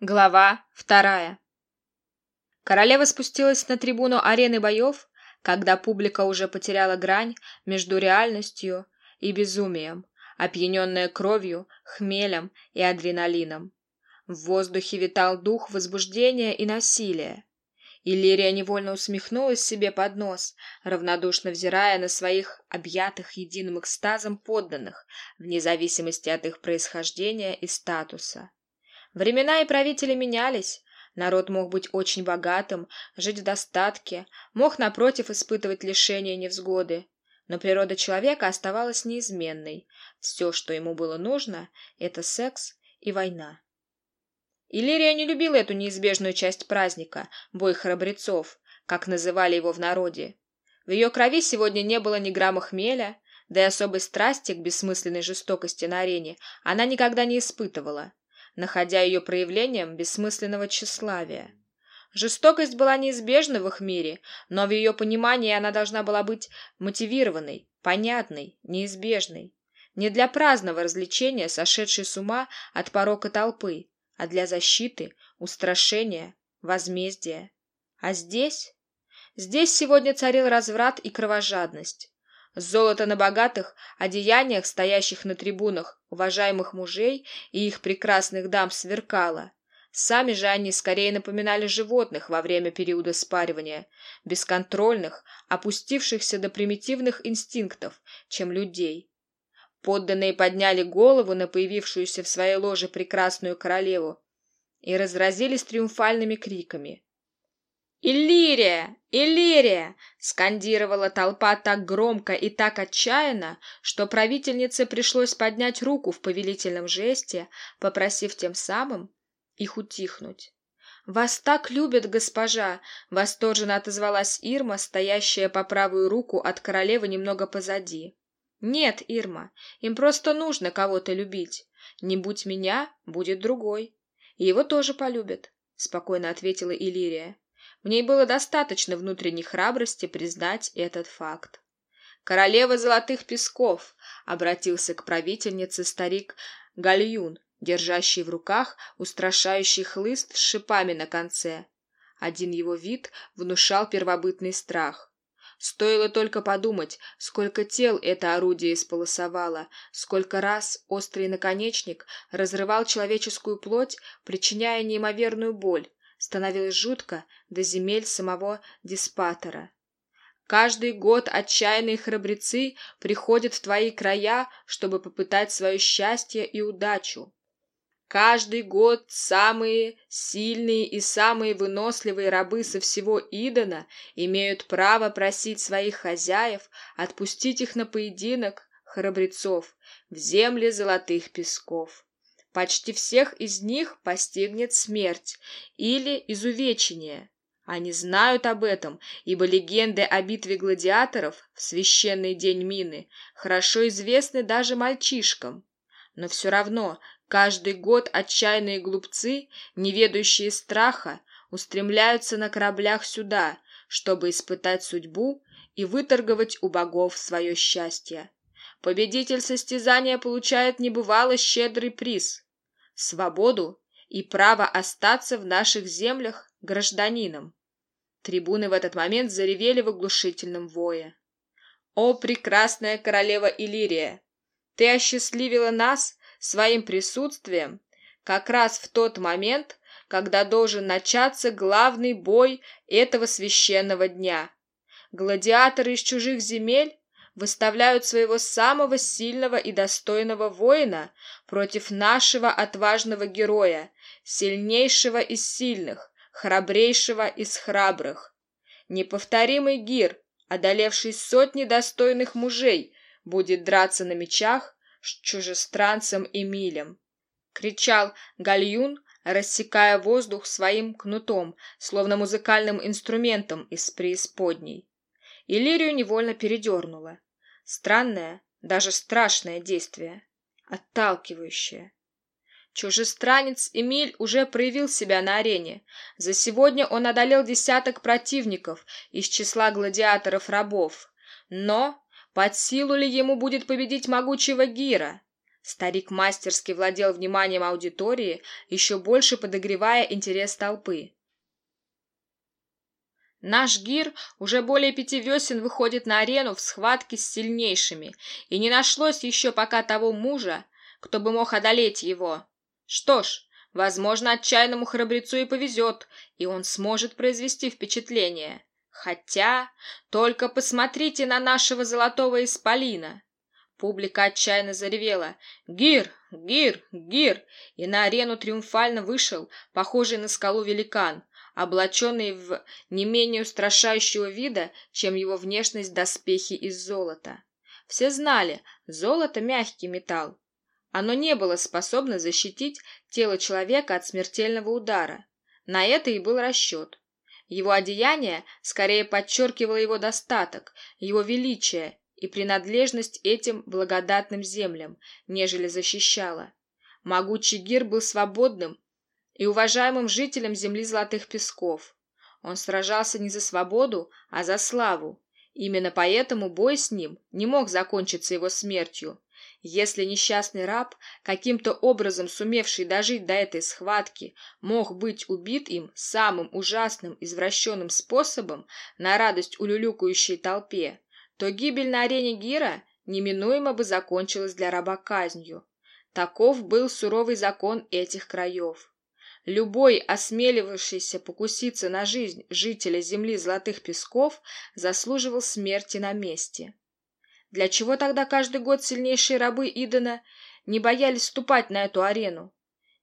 Глава вторая. Королева спустилась на трибуну арены боев, когда публика уже потеряла грань между реальностью и безумием, опьяненная кровью, хмелем и адреналином. В воздухе витал дух возбуждения и насилия. Иллирия невольно усмехнулась себе под нос, равнодушно взирая на своих объятых единым экстазом подданных, вне зависимости от их происхождения и статуса. Времена и правители менялись. Народ мог быть очень богатым, жить в достатке, мог, напротив, испытывать лишения и невзгоды. Но природа человека оставалась неизменной. Все, что ему было нужно, это секс и война. Иллирия не любила эту неизбежную часть праздника, бой храбрецов, как называли его в народе. В ее крови сегодня не было ни грамма хмеля, да и особой страсти к бессмысленной жестокости на арене она никогда не испытывала находя ее проявлением бессмысленного тщеславия. Жестокость была неизбежна в их мире, но в ее понимании она должна была быть мотивированной, понятной, неизбежной. Не для праздного развлечения, сошедшей с ума от порока толпы, а для защиты, устрашения, возмездия. А здесь? Здесь сегодня царил разврат и кровожадность. Золото на богатых одеяниях, стоящих на трибунах уважаемых мужей и их прекрасных дам сверкало. Сами же они скорее напоминали животных во время периода спаривания, бесконтрольных, опустившихся до примитивных инстинктов, чем людей. Подданные подняли голову на появившуюся в своей ложе прекрасную королеву и разразились триумфальными криками. «Иллирия! Иллирия!» — скандировала толпа так громко и так отчаянно, что правительнице пришлось поднять руку в повелительном жесте, попросив тем самым их утихнуть. «Вас так любят, госпожа!» — восторженно отозвалась Ирма, стоящая по правую руку от королевы немного позади. «Нет, Ирма, им просто нужно кого-то любить. Не будь меня, будет другой. Его тоже полюбят», — спокойно ответила Иллирия. В ней было достаточно внутренней храбрости признать этот факт. «Королева золотых песков!» — обратился к правительнице старик Гальюн, держащий в руках устрашающий хлыст с шипами на конце. Один его вид внушал первобытный страх. Стоило только подумать, сколько тел это орудие исполосовало, сколько раз острый наконечник разрывал человеческую плоть, причиняя неимоверную боль, становилось жутко до земель самого диспатора. Каждый год отчаянные храбрецы приходят в твои края, чтобы попытать свое счастье и удачу. Каждый год самые сильные и самые выносливые рабы со всего Идона имеют право просить своих хозяев отпустить их на поединок храбрецов в земле золотых песков. Почти всех из них постигнет смерть или изувечение. Они знают об этом, ибо легенды о битве гладиаторов в священный день Мины хорошо известны даже мальчишкам. Но все равно каждый год отчаянные глупцы, не ведающие страха, устремляются на кораблях сюда, чтобы испытать судьбу и выторговать у богов свое счастье. Победитель состязания получает небывало щедрый приз свободу и право остаться в наших землях гражданином. Трибуны в этот момент заревели в оглушительном вое. «О, прекрасная королева Иллирия! Ты осчастливила нас своим присутствием как раз в тот момент, когда должен начаться главный бой этого священного дня. Гладиаторы из чужих земель выставляют своего самого сильного и достойного воина против нашего отважного героя, сильнейшего из сильных, храбрейшего из храбрых. Неповторимый Гир, одолевший сотни достойных мужей, будет драться на мечах с чужестранцем Эмилем. Кричал Гальюн, рассекая воздух своим кнутом, словно музыкальным инструментом из преисподней. Иллирию невольно передернуло. Странное, даже страшное действие. Отталкивающее. Чужестранец Эмиль уже проявил себя на арене. За сегодня он одолел десяток противников из числа гладиаторов-рабов. Но под силу ли ему будет победить могучего Гира? Старик мастерски владел вниманием аудитории, еще больше подогревая интерес толпы. Наш гир уже более пяти весен выходит на арену в схватке с сильнейшими, и не нашлось еще пока того мужа, кто бы мог одолеть его. Что ж, возможно, отчаянному храбрецу и повезет, и он сможет произвести впечатление. Хотя, только посмотрите на нашего золотого исполина. Публика отчаянно заревела «Гир! Гир! Гир!» и на арену триумфально вышел, похожий на скалу великан, облаченный в не менее устрашающего вида, чем его внешность доспехи из золота. Все знали, золото — мягкий металл. Оно не было способно защитить тело человека от смертельного удара. На это и был расчет. Его одеяние скорее подчеркивало его достаток, его величие и принадлежность этим благодатным землям, нежели защищала. Могучий Гир был свободным и уважаемым жителем земли Золотых Песков. Он сражался не за свободу, а за славу. Именно поэтому бой с ним не мог закончиться его смертью. Если несчастный раб, каким-то образом сумевший дожить до этой схватки, мог быть убит им самым ужасным извращенным способом на радость улюлюкающей толпе, то гибель на арене Гира неминуемо бы закончилась для раба казнью. Таков был суровый закон этих краев. Любой, осмеливавшийся покуситься на жизнь жителя земли Золотых Песков, заслуживал смерти на месте. Для чего тогда каждый год сильнейшие рабы Идена не боялись ступать на эту арену?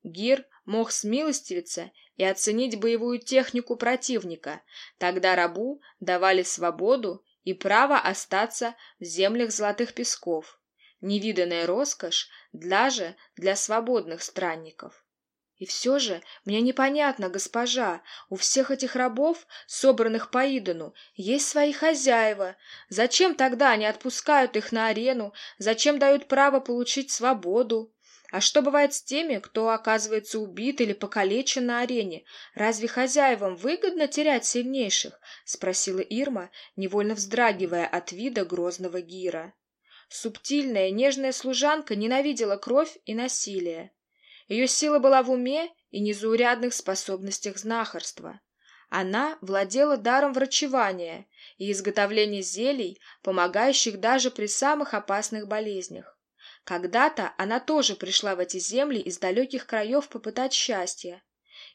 Гир мог смилостивиться и оценить боевую технику противника. Тогда рабу давали свободу и право остаться в землях золотых песков. Невиданная роскошь даже для свободных странников. И все же мне непонятно, госпожа, у всех этих рабов, собранных по Идону, есть свои хозяева. Зачем тогда они отпускают их на арену? Зачем дают право получить свободу? А что бывает с теми, кто оказывается убит или покалечен на арене? Разве хозяевам выгодно терять сильнейших? Спросила Ирма, невольно вздрагивая от вида грозного Гира. Субтильная, нежная служанка ненавидела кровь и насилие. Ее сила была в уме и незаурядных способностях знахарства. Она владела даром врачевания и изготовления зелий, помогающих даже при самых опасных болезнях. Когда-то она тоже пришла в эти земли из далеких краев попытать счастья.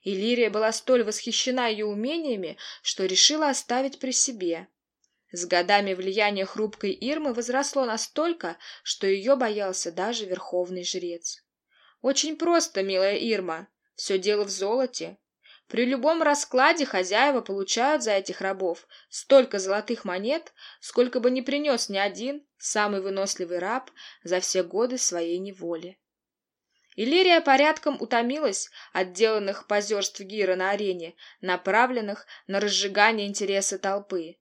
И Лирия была столь восхищена ее умениями, что решила оставить при себе. С годами влияние хрупкой Ирмы возросло настолько, что ее боялся даже верховный жрец. Очень просто, милая Ирма. Все дело в золоте. При любом раскладе хозяева получают за этих рабов столько золотых монет, сколько бы не принес ни один самый выносливый раб за все годы своей неволи. Иллирия порядком утомилась от деланных позерств Гира на арене, направленных на разжигание интереса толпы.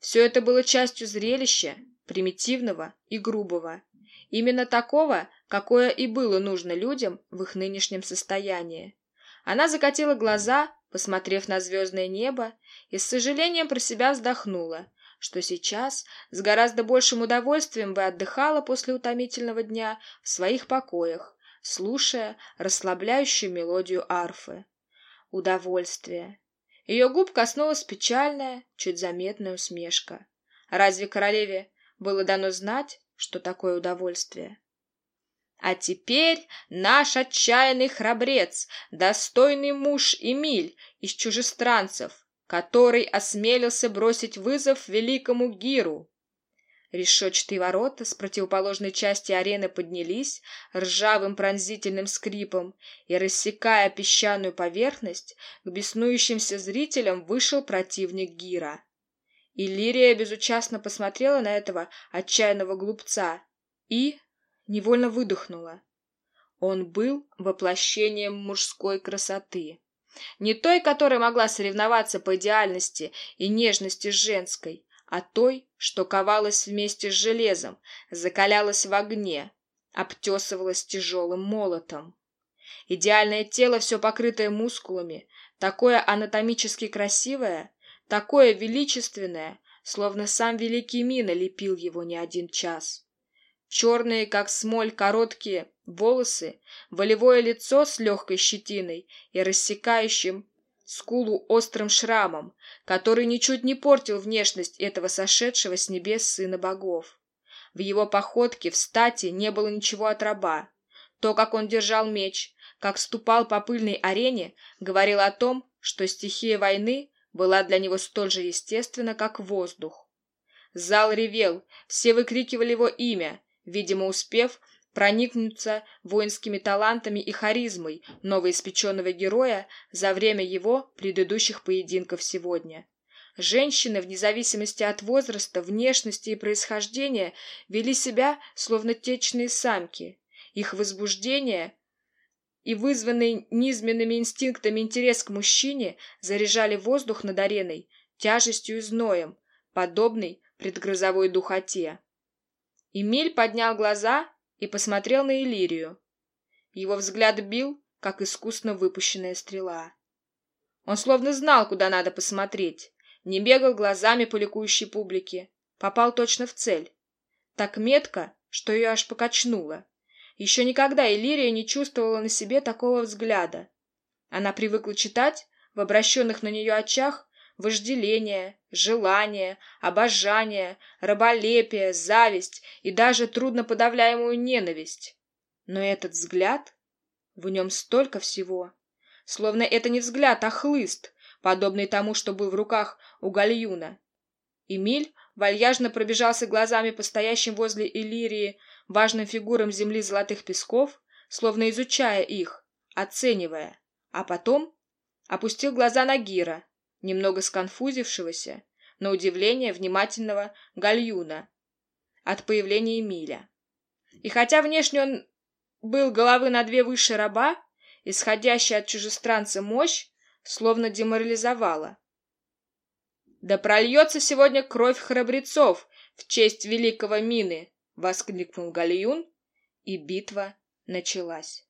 Все это было частью зрелища, примитивного и грубого. Именно такого, какое и было нужно людям в их нынешнем состоянии. Она закатила глаза, посмотрев на звездное небо, и с сожалением про себя вздохнула, что сейчас с гораздо большим удовольствием бы отдыхала после утомительного дня в своих покоях, слушая расслабляющую мелодию арфы. Удовольствие. Ее губ коснулась печальная, чуть заметная усмешка. Разве королеве было дано знать, что такое удовольствие? А теперь наш отчаянный храбрец, достойный муж Эмиль из чужестранцев, который осмелился бросить вызов великому Гиру. Решетчатые ворота с противоположной части арены поднялись ржавым пронзительным скрипом, и, рассекая песчаную поверхность, к беснующимся зрителям вышел противник Гира. Иллирия безучастно посмотрела на этого отчаянного глупца и, невольно выдохнула. Он был воплощением мужской красоты. Не той, которая могла соревноваться по идеальности и нежности женской, а той, что ковалась вместе с железом, закалялась в огне, обтесывалась тяжелым молотом. Идеальное тело, все покрытое мускулами, такое анатомически красивое, такое величественное, словно сам великий Мина лепил его не один час. черные, как смоль, короткие волосы, волевое лицо с легкой щетиной и рассекающим скулу острым шрамом, который ничуть не портил внешность этого сошедшего с небес сына богов. В его походке, в стати не было ничего от раба. То, как он держал меч, как ступал по пыльной арене, говорил о том, что стихия войны была для него столь же естественна, как воздух. Зал ревел, все выкрикивали его имя, видимо, успев проникнуться воинскими талантами и харизмой новоиспеченного героя за время его предыдущих поединков сегодня. Женщины, вне зависимости от возраста, внешности и происхождения, вели себя, словно течные самки. Их возбуждение и вызванный низменными инстинктами интерес к мужчине заряжали воздух над ареной тяжестью и зноем, подобный предгрозовой духоте. Эмиль поднял глаза и посмотрел на Иллирию. Его взгляд бил, как искусно выпущенная стрела. Он словно знал, куда надо посмотреть, не бегал глазами по ликующей публике, попал точно в цель. Так метко, что ее аж покачнуло. Еще никогда Иллирия не чувствовала на себе такого взгляда. Она привыкла читать в обращенных на нее очах вожделение, желание, обожание, раболепие, зависть и даже трудноподавляемую ненависть. Но этот взгляд, в нем столько всего. Словно это не взгляд, а хлыст, подобный тому, что был в руках у Гальюна. Эмиль вальяжно пробежался глазами по стоящим возле Иллирии важным фигурам земли золотых песков, словно изучая их, оценивая, а потом опустил глаза на Гира, немного сконфузившегося, на удивление внимательного гальюна от появления Эмиля. И хотя внешне он был головы на две выше раба, исходящая от чужестранца мощь словно деморализовала. «Да прольется сегодня кровь храбрецов в честь великого Мины!» — воскликнул Гальюн, и битва началась.